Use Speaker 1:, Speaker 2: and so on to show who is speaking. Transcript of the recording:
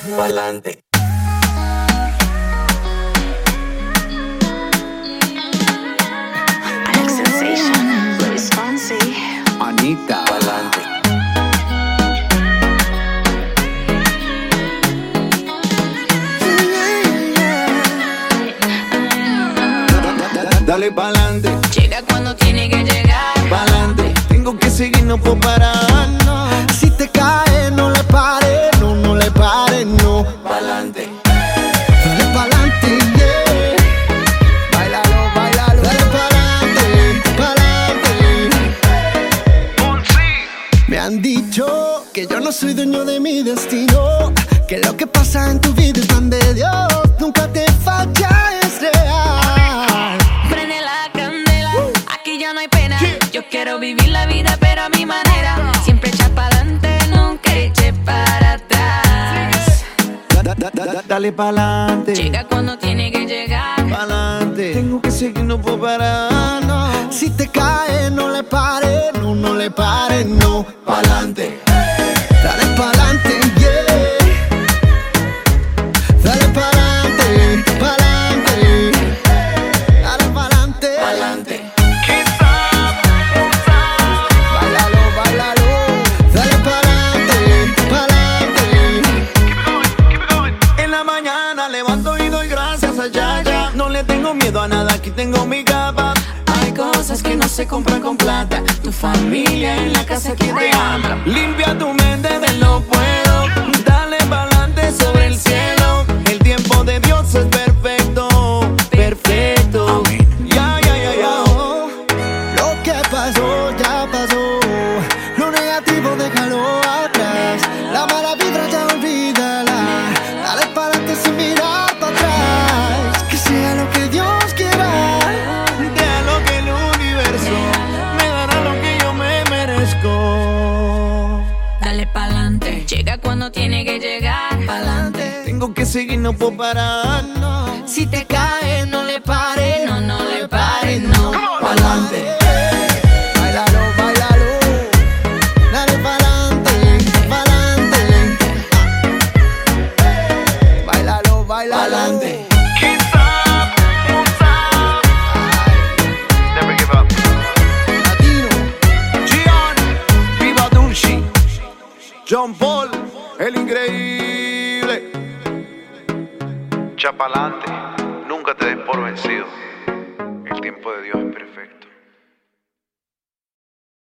Speaker 1: Pa'lante.
Speaker 2: Alex Sensation, Luis Fonsi.
Speaker 3: Anita.
Speaker 1: Pa'lante.
Speaker 3: Dale pa'lante,
Speaker 2: Llega cuando tiene que llegar.
Speaker 3: pa'lante. Tengo que seguir, no puedo parar. Me han dicho que yo no soy dueño de mi destino. Que lo que pasa en tu vida es plan de Dios. Nunca te falla, es real.
Speaker 2: Prende la candela. Aquí ya no hay pena. Yo quiero vivir la vida, pero a mi manera. Siempre echar para adelante, nunca eche para atrás.
Speaker 3: Da- da- da- da- dale pa'lante.
Speaker 2: Llega cuando tiene que llegar.
Speaker 3: pa'lante. Tengo que seguir, no puedo parar. No. Si te cae, no le pares, no, no le pares, no. Levanto y doy gracias a Yaya. No le tengo miedo a nada, aquí tengo mi capa. Hay cosas que no se compran con plata. Tu familia en la casa que te ama. Limpia tu mente
Speaker 2: Llega cuando tiene que llegar. Pa'lante.
Speaker 3: Tengo que seguir, no puedo parar. No.
Speaker 2: Si te cae, no le pares. No, no le pares, no.
Speaker 1: Pa'lante.
Speaker 3: Bailalo, John Paul, el increíble.
Speaker 4: Chapalante. Nunca te des por vencido. El tiempo de Dios.